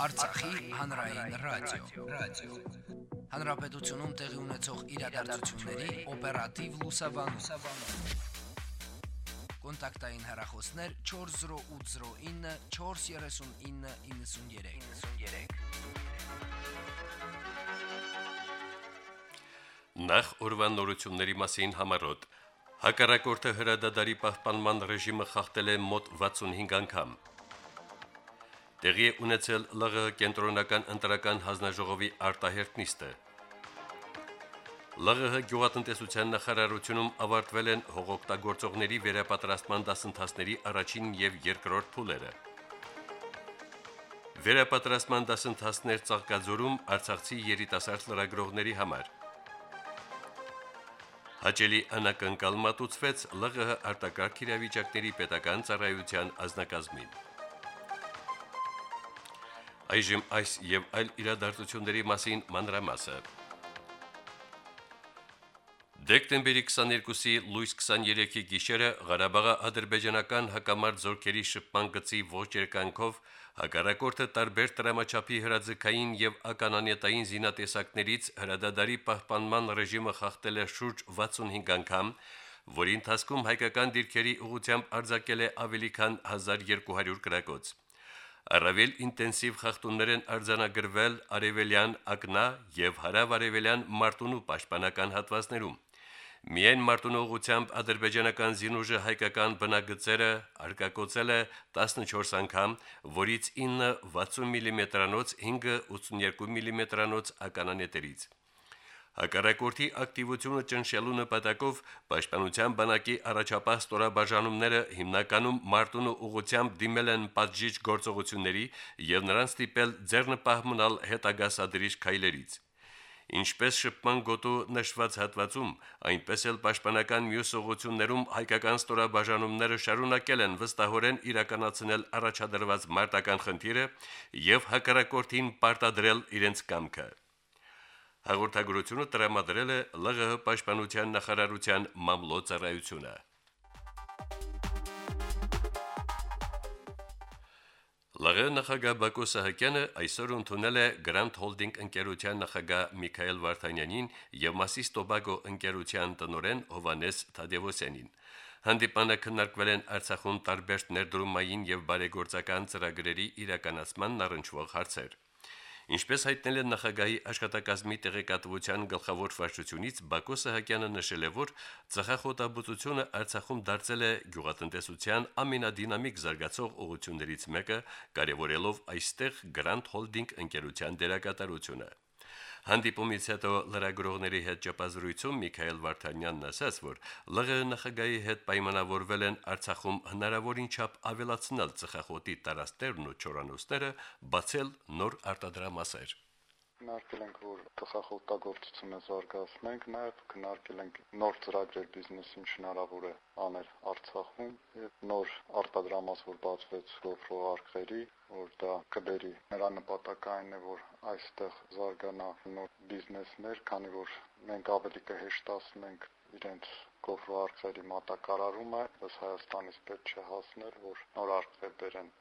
Արցախի հանրային ռադիո, ռադիո։ Հանրապետությունում տեղի ունեցող իրադարձությունների օպերատիվ լուսաբանում։ Կոնտակտային հեռախոսներ 40809 43993։ 93։ Նախ օրվան նորությունների մասին համարոտ Հակառակորդը հրադադարի պահպանման ռեժիմը խախտել է մոտ 65 անգամ։ Տեղի ունեցել ԼՂ կենտրոնական ընտրական հանձնաժողովի արտահերտ նիստը։ ԼՂՀ գյուղատնտեսության նախարարությունում ավարտվել են հողօգտագործողների վերապատրաստման դասընթացների առաջին եւ երկրորդ փուլերը։ Վերապատրաստման դասընթացներ ցաղկաձորում Արցախցի երիտասարդ լրագրողների համար։ Հաճելի անակնկալ մատուցվեց ԼՂՀ արտակարգ իրավիճակների պետական ծառայության ազնագազմին։ Այժմ այս եւ այլ իրադարձությունների մասին մանրամասը։ Դեկտեմբերի 22-ի լույս 23-ի գիշերը Ղարաբաղի ադրբեջանական հակամարտ զորքերի շփման գծի ողջ երկանքով հակառակորդը տարբեր տրամաչափի հրաձգային եւ ականանետային զինատեսակներից հրադադարի պահպանման ռեժիմը խախտել է շուրջ 65 անգամ, որի ընթացքում հայկական դիրքերի ուղությամբ արձակել է ավելի քան 1200 գրակոց։ Առավել ինտենսիվ խախտումներ են արձանագրվել Արևելյան Ակնա եւ Հարավ-Արևելյան Մարտունու պաշտպանական հատվածներում։ Միայն Մարտունու ուղությամբ ադրբեջանական զինուժը հայկական բնագծերը արկակոծել է 14 անգամ, որից 9 60 մմ-անոց, 5 82 մմ-անոց ականանետերից։ Հակառակորդի ակտիվությունը ճնշելու նպատակով Պաշտպանության բանակի առաջապահ ստորաբաժանումները հիմնականում Մարտունու ուղությամբ դիմել են պատժիչ գործողությունների եւ նրանց ստիպել ձեռնպահ մնալ հետագասադրիչ քայլերից։ Ինչպես շփման գոտու նշված հատվածում, այնպես էլ պաշտպանական մյուս ուղություններում հայկական ստորաբաժանումները շարունակել են վստահորեն իրականացնել առաջադրված մարտական խնդիրը եւ հակառակորդին պարտադրել իրենց կամքը։ Հաղորդագրությունը տրամադրել է ԼՂՀ պաշտպանության նախարարության մամլոյցարայությունը։ ԼՂ նախագահ Բակո Սահակյանը այսօր ընդունել է Grand Holding ընկերության նախագահ Միքայել Վարդանյանին եւ Մասիս Տոբագո ընկերության տնօրեն Հովանես Թադևոսյանին։ Հանդիպանը քննարկվել են Արցախում տարբեր ներդրումային եւ բարեգործական ծրագրերի իրականացման առնչվող հարցեր։ Ինչպես հայտնել է նախագահի աշխատակազմի տեղեկատվության գլխավոր վարչությունից Բակո Սահակյանը նշել է, որ ծխախոտաբուծությունը Արցախում դարձել է գյուղատնտեսության ամենադինամիկ զարգացող ուղություններից մեկը, կարևորելով այստեղ Grand Holding ընկերության դերակատարությունը։ Հանդիպումից հետո լրագրողների հետ ճապազրույցում Միքայել Վարդանյանն ասաց, որ ԼՂ նախագահի հետ պայմանավորվել են Արցախում հնարավորին չափ ավելացնել ծխախոտի տարածքներն ու չորանոցները, բացել նոր արտադրամասեր։ Քննարկել ենք, որ տխախոտագործությունը զարգացնենք, նաև քննարկել ենք նոր ծրագրեր բիզնեսին հնարավոր է անել Արցախում եւ նոր արտադրամաս, որ բացվեց գոֆրո արխերի, որ դա կբերի։ Նրա նպատակը այն է, որ այստեղ զարգանա նոր բիզնեսներ, քանի որ մենք ավելի կհեշտացնենք իրենց գոֆրո արխերի մատակարարումը, ըստ Հայաստանից պետք չէ հասնել, որ նոր արխեր բերեն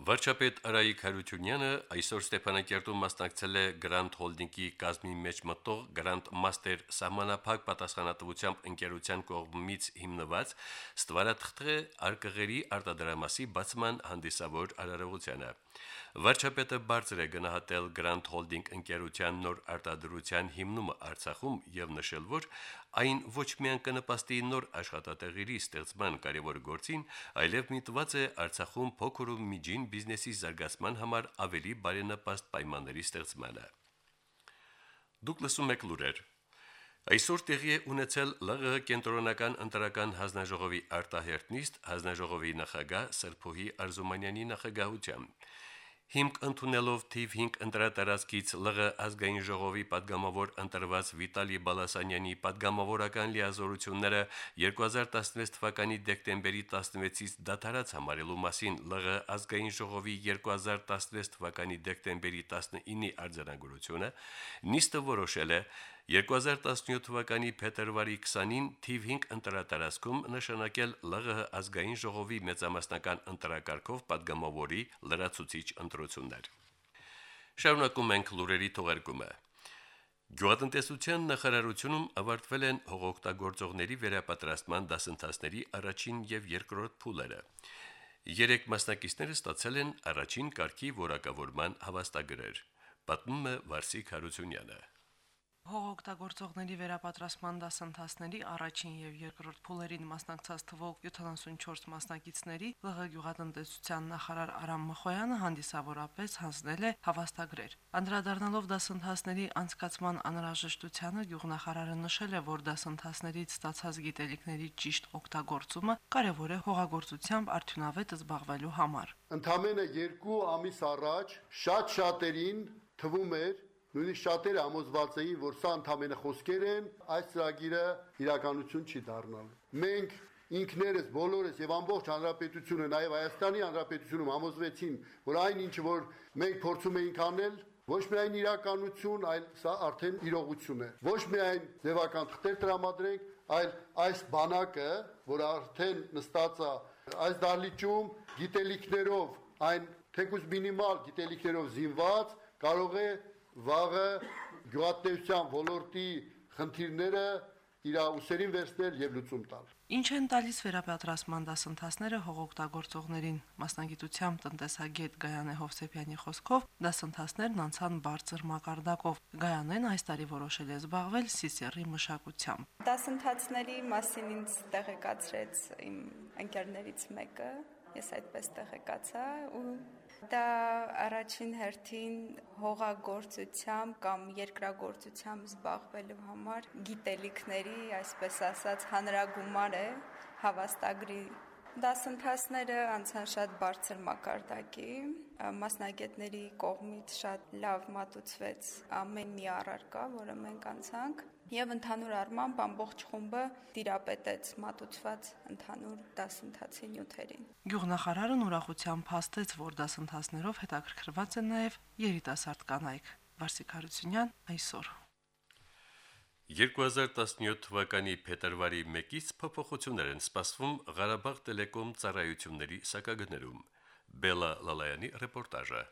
Վարչապետ Արայիկ Հարությունյանը այսօր Ստեփանակերտում մասնակցել է Grand Holding-ի կազմի մեջ մտող Grand Master սահմանափակ պատասխանատվությամբ ընկերության կողմից հիմնված ստվարաթղթե արկղերի արտադրամասի բացման հանդիսավոր արարողությանը։ Վարչապետը բարձր է գնահատել Grand Holding ընկերության նոր արտադրության հիմնումը Արցախում եւ նշել, որ այն ոչ միայն կնպաստի նոր աշխատատեղերի ստեղծման կարևոր գործին, այլև միտված է Արցախում փոքր ու միջին բիզնեսի զարգացման համար ավելի բարենպաստ պայմանների ստեղծմանը։ Դուք լսում եք լուրեր։ Այսօր տեղի է ունեցել ԼՂՀ կենտրոնական ընտրական հանձնաժողովի արտահերտ նիստ հանձնաժողովի նախագահ Սրփոհի Արզումանյանի նախագահությամբ։ Հիմք ընդունելով թիվ 5 ընտրատարածքից ԼՂ ազգային ժողովի падգամավոր ընտրված Վիտալի Բալասանյանի падգամավորական լիազորությունները 2016 թվականի դեկտեմբերի 16-ից դադարած համարելու մասին ԼՂ ազգային ժողովի 2016 թվականի դեկտեմբերի 19-ի արձանագրությունը նիստը որոշել է 2017 թվականի փետրվարի 20-ին թիվ 5 ընտրատարածքում նշանակել ԼՂՀ ազգային ժողովի մեծամասնական ընտրակարգով падգամավորի լրացուցիչ ընտրություններ։ Շարունակում ենք լուրերի թողարկումը։ Գյուղատնտեսության նախարարությունում ավարտվել են հողօգտագործողների վերապատրաստման դասընթացների առաջին եւ երկրորդ փուլերը։ Երեք մասնակիցները ստացել են առաջին կարգի որակավորման հավաստագրեր։ Պատմում է Վարսիկ Հարությունյանը։ Հողօգտագործողների վերապատրաստման դասընթացների առաջին եւ երկրորդ փուլերին մասնակցած թվով 74 մասնակիցների ԼՂ գյուղատնտեսության նախարար Արամ Մխոյանը հանդիսավորապես հանձնել է հավաստագրեր։ Անդրադառնալով դասընթացների անցկացման անհրաժեշտությանը գյուղնախարարը նշել է, որ դասընթացներից ստացած գիտելիքների ճիշտ օգտագործումը կարևոր է հողագործությամբ արդյունավետ զբաղվելու համար։ Ընդամենը 2 ամիս առաջ շատ շատերին թվում էր Նույնիսկ շատերը համոզված էին, որ սա ընդամենը խոսքեր են, այս ծրագիրը իրականություն չի դառնալու։ Մենք ինքներս բոլորս եւ ամբողջ հանրապետությունը, նաեւ Հայաստանի հանրապետությունում համոզվեցին, որ այն ինչ որ մենք փորձում էինք անել, ոչ միայն իրականություն, այլ սա արդեն իրողություն է։ Ոչ միայն ձևական թղթեր տրամադրենք, այլ այս բանակը, որ արդեն նստած է այս դալիճում գիտելիքներով, այն թեկուզ մինիմալ գիտելիքներով զինված, կարող է վաղը գյուղատնտեսության ոլորտի խնդիրները իր ուսերին վերցնել եւ լուծում տալ։ Ինչ են տալիս վերապատրաստման դասընթացները հողօգտագործողներին։ Մասնագիտությամբ տնտեսագետ Գայանե Հովսեփյանի խոսքով դասընթացներն անցան բարձր մակարդակով։ Գայանեն այս տարի որոշել է զբաղվել CCR-ի մշակությամբ։ Դասընթացների մասին ինձ տեղեկացրեց իմ ընկերներից մեկը, ես այդպես տեղեկացա ու Դա առաջին հերթին հողագործությամբ կամ երկրագործությամբ զբաղվելու համար գիտելիքների, այսպես ասած, հանրագումար է հավաստագրի Դասընթացները անցան շատ բարձր մակարդակի, մասնագետների կողմից շատ լավ մատուցվեց ամեն մի առարկա, որը մենք անցանք, եւ ընդհանուր առմամբ ամբողջ խումբը տիրապետեց մատուցված ընդհանուր դասընթացի նյութերին։ Գյուղնախարարն ուրախությամբ հաստեց, որ դասընթացներով հետաքրքրված են նաեւ երիտասարդ կանայք։ Վարսիկ Հարությունյան այսօր 2017 թվականի փետրվարի 1-ից փոփոխություններ են սպասվում Ղարաբաղ տելեկոմ ծառայությունների սակագներում։ Բելա Լալայանի ռեպորտաժը։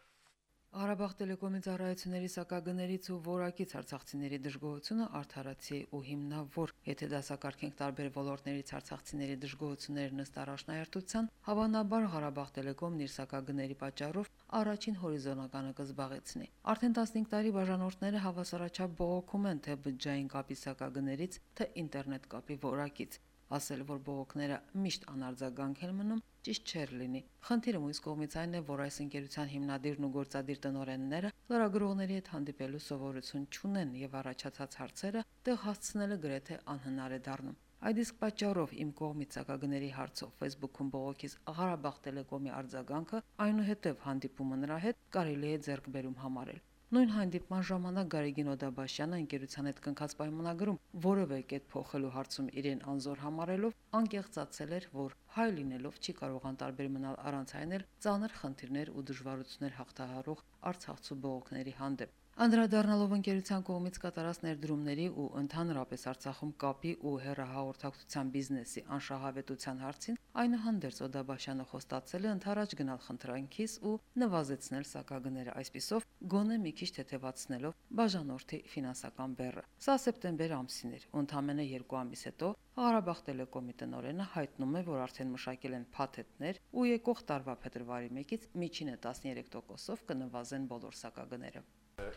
Ղարաբաղ տելեկոմի ծառայությունների սակագներից ու որակից արցախցիների դժգոհությունը արդարացի ու հիմնավոր, եթե դասակարգենք տարբեր ոլորտներից արցախցիների դժգոհությունները ըստ առաջնահերթության, հավանաբար Ղարաբաղ տելեկոմն իր սակագների պատճառով առաջին հորիզոնականը կզբաղեցնի։ Արդեն 15 տարի բաժանորդները հավասարաչափ բողոքում են թե բջջային կապի սակագներից, թե ինտերնետ կապի որակից ասել, որ բողոքները միշտ անարձագանք են մնում, ճիշտ չէր լինի։ Խնդիրը մյուս կողմից այն է, որ այս ընկերության հիմնադիրն ու գործադիր տնօրենները լրագրողների հետ հանդիպելու սովորություն չունեն եւ առաջացած հարցերը տեղ հասցնելը գրեթե անհնար է դառնում։ Այդ իսկ պատճառով իմ կողմից ցակագների հարցով Facebook-ում բողոքից Ղարաբաղ տելեկոմի արձագանքը այնուհետև հանդիպումը նրա հետ կարելի է ձեռք բերում համարել։ Նույն հանդիպման ժամանակ Գարեգին Օդաբաշյանը ընկերության հետ կնքած պայմանագրում որևէ կետ փոխելու հարցում իրեն անզոր համարելով անկեղծացել էր, որ հայ լինելով չի կարող անտարբեր մնալ առանց հայնել ծանր խնդիրներ ու դժվարություններ հաղթահարող Արցախցու բողոքների հանդեպ։ Անդրադառնալով ընկերության կողմից կատարած ներդրումների ու ընդհանրապես Արցախում կապի ու հերահաղորդակցության բիզնեսի անշահավետության հարցին, այնուհանդերձ Օդաբաշյանը խոստացել է ընթരാճ գնալ խնդրանքից ու նվազեցնել սակագները այսպիսով գոնե մի քիչ թեթևացնելով բաժանորդի ֆինանսական բեռը։ Սա սեպտեմբեր ամսին էր, ու ընդամենը 2 ամիս հետո Ղարաբաղ տելեկոմի տնօրենը հայտնում է, որ արդեն մշակել են փաթեթներ ու եկող տարվա փետրվարի 1-ից միջինը 13%-ով կնվազեն բոլոր սակագները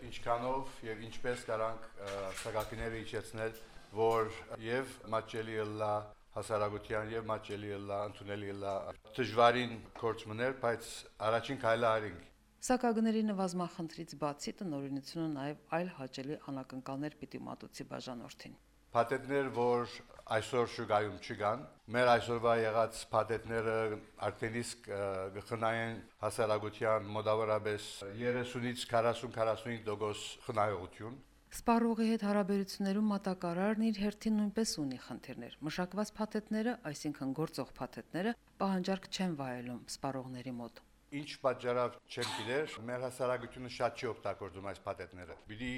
ինչքանով եւ ինչպես կարանք սակակները իջեցնել, որ եւ մաչելի լա հասարակության եւ մաչելի լա ընդունելի լա դժվարին կորց մներ, բայց առաջին քայլը արինք Սակագների նվազման խնդրից բացի տնօրինությունը նաև այլ հաճելի անակնկալներ պիտի մատուցի բաժանորդին փաթեթներ, որ այսօր շուկայում չկան։ Մեր այսօրվա եղած փաթեթները արդեն իսկ գխնայեն հասարակության մոտավորապես 30-ից 40-45% խնայողություն։ Սպառողի հետ հարաբերություններում մատակարարն իր հերթին նույնպես ունի խնդիրներ։ Մշակված փաթեթները, այսինքն գործող փաթեթները, պահանջարկ չեն վայելում սպառողների մոտ ինչ պատճառով չեմ գիտեր, մեր հասարակությունը շատ չի օգտագործում այս փաթեթները։ Պիտի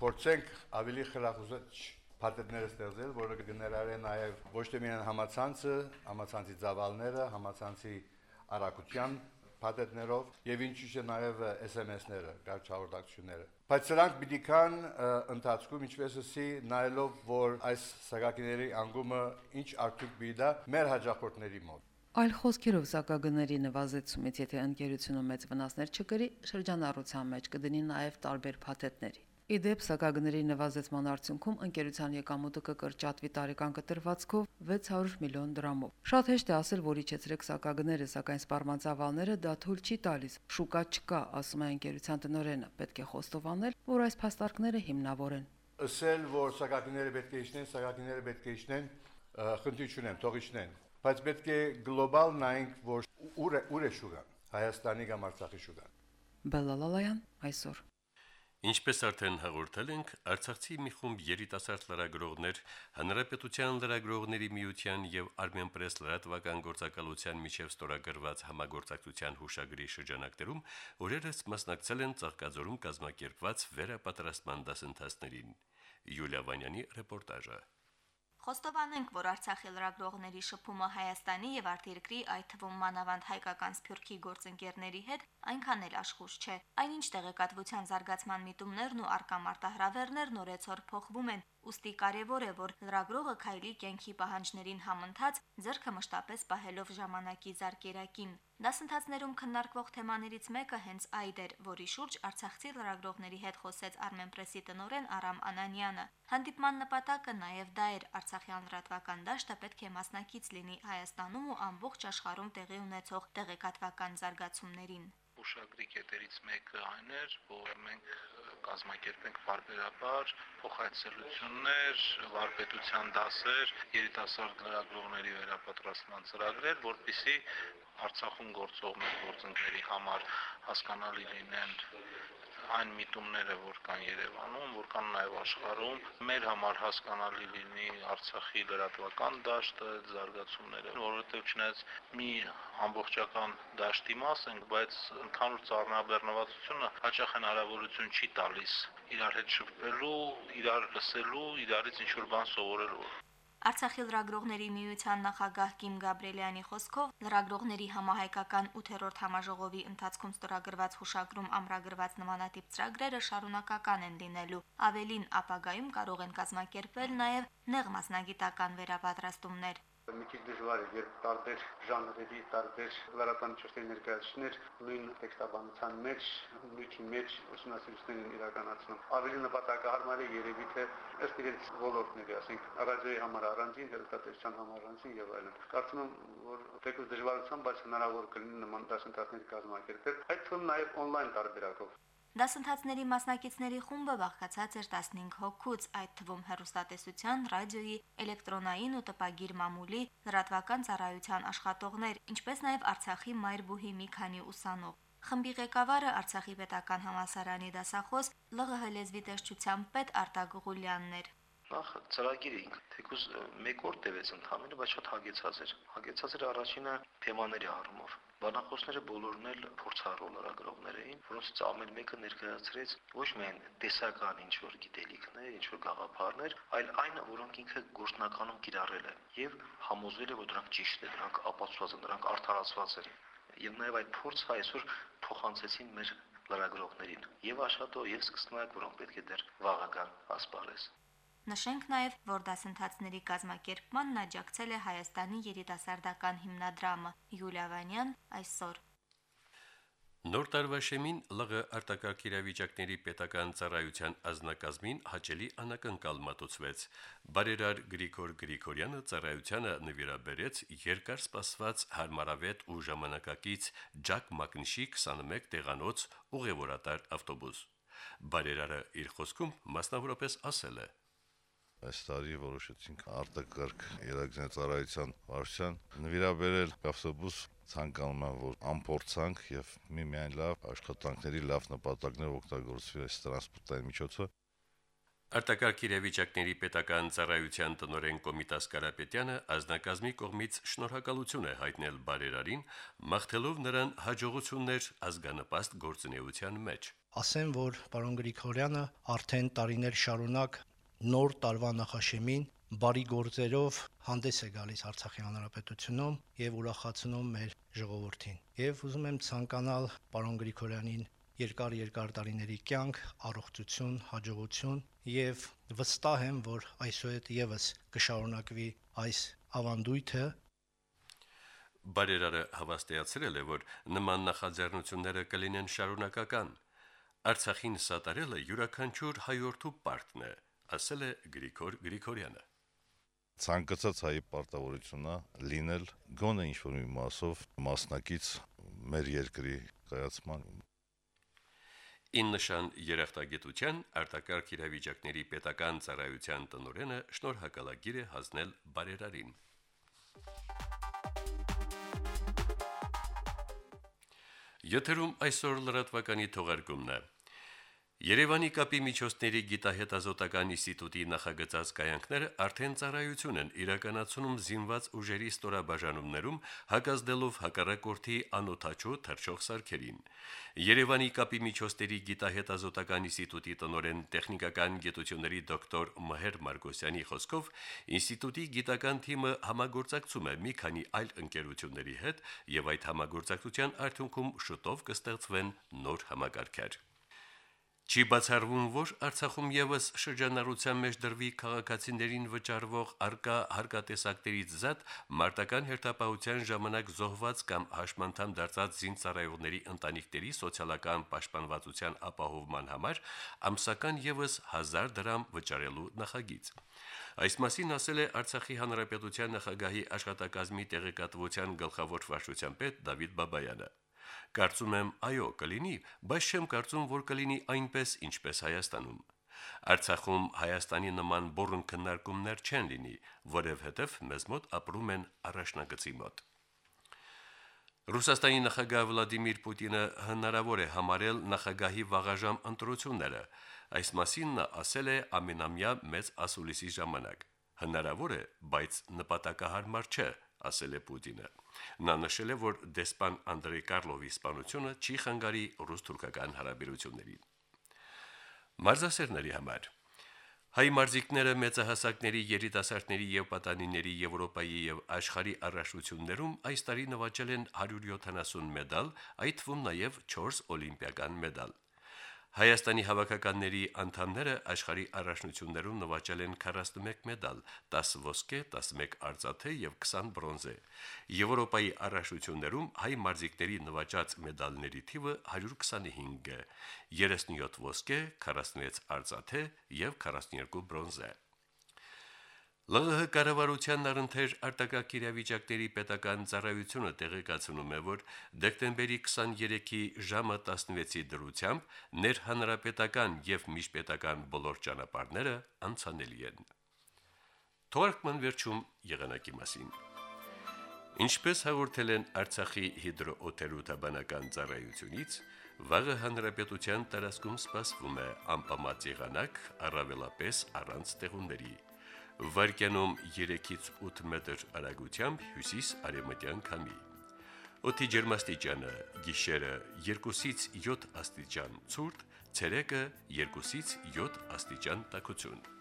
փորձենք ավելի խրախուսած փաթեթներ ստեղծել, որը կգներարի նաև ոչ թե միայն համացանցը, համացանցի ծավալները, համացանցի արագության փաթեթներով եւ ինչի՞ չէ նաեւ SMS-ները, գարչավորտակցությունները։ Բայց սրանք պիտի կան ընթացքում ինչպես ասի նայելով որ այս սակակիների անգումը ինչ արդյունք բիդա մեր հաջախորդների մոտ Այլ խոսքերով սակագների նվազեցումից, եթե ընկերությունը մեծ վնասներ չկրի, շրջանառության մեջ կդնի նաև տարբեր փաթեթների։ Իդեպ սակագների նվազեցման արդյունքում ընկերության եկամուտը կկրճատվի տարեկան կտրվածքով 600 միլիոն դրամով։ Շատ հեշտ է ասել, որ իջեցրեք սակագները, սակայն սպառման ծավալները դա թույլ չի տալիս։ Շուկա չկա, ասում է ընկերության տնօրենը։ Պետք է խոստովանել, որ այս փաստարկները հիմնավոր են։ Ասել, որ սակագները պետք է իջնեն, սակագները պետք է իջնեն, խնդիր չունեմ, թող իջնեն։ Բայց պետք է գլոբալ նայենք, որ ուր է ուր է շուկան։ Հայաստանի կամ Արցախի շուկան։ Բելալալայան այսօր Ինչպես արդեն հաղորդել ենք, Արցախցի մի խումբ երիտասարդ լրագրողներ Հանրապետության լրագրողների միության եւ Armenpress լրատվական գործակալության միջև ստորագրված համագործակցության հուշագրի շրջանակներում օրերս մասնակցել են ցաղկաձորում կազմակերպված վերապատրաստման դասընթացներին։ Յուլիա Վանյանի ռեպորտաժը։ Խոստովանենք, որ Արցախի լրագրողների շփումը Հայաստանի եւ արտերկրի, այդ թվում մանավանդ հայկական սփյուռքի գործընկերների հետ այնքան էլ աշխուժ չէ։ Այնինչ տեղեկատվության զարգացման միտումներն ու արկա մարտահրավերներն օրեցօր փոխվում են, ուստի կարևոր է, որ լրագրողը քայլի կենքի պահանջներին համընթաց, ձեռքը մշտապես պահելով ժամանակի զարգերակին։ Դասընթացներում քննարկվող թեմաներից մեկը հենց այդ էր, որի շուրջ Արցախցի լրագրողների հետ խոսեց Armenpress-ի տնօրեն Արամ Անանյանը։ Հանդիպման նպատակը նաև դա էր. Արցախյան լրատվական դաշտը պետք է մասնակից լինի Հայաստանում ու ամբողջ աշխարհում տեղի ունեցող տեղեկատվական զարգացումներին ուշագրի կետերից մեկը այն էր, որ մենք կազմակերպենք բարբերաբար փոխայցելություններ, վարպետության դասեր, երիտասարդ լրագրողների վերապատրաստման ծրագրեր, որտիսի Արցախում գործող մեր գործընկերների համար հասկանալի լինեն այն միտումները, որ կան Երևանում, որ կան նաև աշխարհում, մեր համար հասկանալի լինի Արցախի լրատվական դաշտը, զարգացումները, որովհետև չնայած մի ամբողջական դաշտի մաս ենք, բայց ընդհանուր ծառնաբեռնվածությունը հաճախ հնարավորություն չի տալիս իրար հետ շփվելու, իրար լսելու, իրարից ինչ-որ բան սովորելու։ Արցախի լրագրողների միության նախագահ Կիմ Գաբրիելյանի խոսքով լրագրողների համահայկական 8-րդ համաժողովի ընթացքում ստորագրված հուշագրում ամրագրված նմանատիպ ծրագրերը շարունակական են լինելու։ Ավելին ապագայում կարող են կազմակերպվել նաև նեղ մասնագիտական վերապատրաստումներ մի քիչ դժվար է, երբ տարբեր ժանրերի, տարբեր լրատվամիջոցների ներկայացուցիչներ նույն տեքստաբանության մեջ, նույնի մեջ ուսումնասիրություններ են իրականացնում։ Ավելի նպատակահարմար է երևի թե ըստ իրենց ոլորտների, ասենք, ռադիոյի համար առանձին, հեռուստատեսության համար առանձին եւ այլն։ Կարծում եմ, որ թեկուզ դժվարությամբ, բայց հնարավոր կլինի նման դասընթացներ կազմակերպել, այդ թվում նաեւ on-line տարբերակով։ Դասընթացների մասնակիցների խումբը բաղկացած էր 15 հոգուց, այդ թվում հեռուստատեսության, ռադիոյի, էլեկտրոնային ու տպագիր մամուլի, լրատվական ծառայության աշխատողներ, ինչպես նաև Արցախի մայրբուհի մի քանի ուսանող։ Խմբի ղեկավարը Արցախի պետական համալսարանի դասախոս ԼՂՀ լեզվի տեսչության պետ Արտակ Ղուլյանն էր։ Նախ ծրագիրը ինքը թեկուզ մեկ օր տևեց ընդհանրապես, բայց շատ հագեցած էր։ Հագեցած էր առաջինը թեմաների առումով։ Բանախոսները բոլորն էլ փորձառու լրագրողներ էին, որոնցից ամեն մեկը ներկայացրեց ոչ միայն տեսական ինչ որ գիտելիքներ, ինչ որ գաղափարներ, այլ այն, որոնք ինքը գործնականում կիրառել է եւ համոզվել է, որ դրանք ճիշտ են, դրանք ապացուցված են, դրանք արդարացված են։ Եվ նաեւ այդ փորձը այսօր փոխանցեցին մեր լրագրողներին եւ աշխատող եւ սկսնակ, որոնք պետք է դեռ վաղը գան ասպարես։ Նշենք նաև, որ դասընթացների կազմակերպմանն աջակցել է Հայաստանի երիտասարդական հիմնադրամը Յուլիա Վանյան այսօր։ Նոր տարվա շեմին ԼՂ արտակարգ իրավիճակների պետական ծառայության ազնագազմին հաճելի անակնկալ մատուցվեց։ Բարերար Գրիգոր Գրիգորյանը ծառայությանը նվիրաբերեց երկար սպասված հարմարավետ ու ժամանակակից Ջակ Մակնիշի 21 տեղանոց ուղևորատար ավտոբուս։ Բարերարը իր խոսքում մասնավորապես ասել է. Այս տարի որոշեցինք արտակարգ երագնացարայության վարչության նվիրաբերել ավտոբուս ցանկանում եմ որ ամփորձանք եւ միմիայն լավ աշխատանքների լավ նպատակներ օգտագործվի այս տրանսպորտային միջոցը Արտակարգ իրավիճակների պետական ծառայության տնօրեն Կոմիտաս Կարապետյանը ազնագազմի կողմից շնորհակալություն է հայտնել բարերարին, մաղթելով նրան հաջողություններ ազգանպաստ գործունեության մեջ։ Ասեմ, որ պարոն Գրիգորյանը արդեն տարիներ շարունակ նոր տարվա նախաշեմին բարի գործերով հանդես է գալիս Արցախի հանրապետությունում եւ ուրախացնում մեր ժողովրդին։ Եվ ուզում եմ ցանկանալ պարոն Գրիգորյանին երկար երկար տարիների կյանք, առողջություն, հաջողություն եւ վստահ եմ, որ այսուհետ եւս կշարունակվի այս ավանդույթը Բարերարը հավաստիացրել է, որ նման նախաձեռնությունները կլինեն շարունակական։ Արցախին սատարելը յուրաքանչյուր հայորդու պարտն է, ասել է Գրիգոր Գրիգորյանը ցանկացած հայի պարտավորությունա լինել գոնե ինչ-որ մի մասով մասնակից մեր երկրի կայացման Ին նշան երախտագիտության արտակարգ իրավիճակների պետական ծառայության տնօրենը շնորհակալագիր է հանձնել բարերարին։ Եթերում այսօր լրատվականի թողարկումն է։ Երևանի կապի միջոցների գիտահետազոտական ինստիտուտի նախագծած կայանքները արդեն ծառայություն են իրականացնում զինված ուժերի ստորաբաժանումներում հակազդելով հակառակորդի անօթաչու թռչող սարքերին։ Երևանի կապի միջոցների գիտահետազոտական ինստիտուտի տնօրեն տեխնիկական գիտությունների դոկտոր Մհեր Մարգոսյանի խոսքով ինստիտուտի գիտական թիմը համագործակցում է մի քանի այլ ընկերությունների հետ եւ այդ համագործակցության արդյունքում շուտով կստեղծվեն նոր համագարկեր։ Չի բացառվում, որ Արցախում եւս շրջանառության մեջ դրվի քաղաքացիներին վճարվող արկա հարկատեսակներից զատ մարտական հերթապահության ժամանակ զոհված կամ հաշմանդամ դարձած զինծառայողների ընտանիքների սոցիալական պաշտպանվածության ապահովման համար ամսական եւս 1000 դրամ վճարելու նախագիծ։ Այս մասին ասել է Արցախի հանրապետության նախագահի աշխատակազմի տեղեկատվության գլխավոր վարչության պետ Դավիթ Բաբայանը։ Կարծում եմ, այո, կլինի, բայց չեմ կարծում, որ կլինի այնպես, ինչպես Հայաստանում։ Արցախում Հայաստանի նման բուրըն քննարկումներ չեն լինի, որովհետև մեզ մոտ ապրում են առաջնագծի մոտ։ Ռուսաստանի նախագահ Վլադիմիր Պուտինը հնարավոր է համարել նախագահի վաղաժամ ընտրությունները։ Այս մասին նա ասել է ամենամյա մեծ ասուլիսի ժամանակ։ Հնարավոր է, բայց նպատակահարմար չէ, ասել է Պուտինը։ Նա նշել է, որ դեսպան Անդրեյ Կարլովի սպանությունը չի խանգարի ռուս-թուրքական հարաբերություններին։ Մարզասերների համար. Հայ մարզիկները մեծահասակների երիտասարդների եւ պատանիների Եվրոպայի եւ աշխարհի առաջնություններում այս տարի նվաճել են 170 մեդալ, այդ թվում նաեւ 4 օլիմպիական մեդալ։ Հայաստանի հավաքականների անդամները աշխարհի առաջնություններում նվաճել են 41 մեդալ, 10 ոսկե, 11 արծաթե եւ 20 բրոնզե։ Եվրոպայի առաջնություններում հայ մարզիկների նվաճած մեդալների թիվը 125 է՝ 37 ոսկե, 46 արծաթե եւ 42 բրոնզե։ ԼՂՀ կառավարության առընթեր արտակարգ իրավիճակների պետական ծառայությունը տեղեկացնում է, որ դեկտեմբերի 23-ի ժամը 16-ի դրությամբ ներհանրապետական եւ միջպետական բոլոր ճանապարհները անցանելի են։ Թորկման վերջում եղանակի մասին։ Ինչպես հաղորդել են Արցախի հիդրոօթերոթաբանական ծառայությունից, վաղը հանրապետության տարածքում սպասվում է անպամած եղանակ, առավելապես առանց տեղումների վարկյանում 3-ից 8 մետր արագությամբ հյուսիս-արևմտյան քամի։ Օդի ջերմաստիճանը՝ գիշերը 2-ից 7 աստիճան ցուրտ, ցերեկը 2-ից 7 աստիճան տաքություն։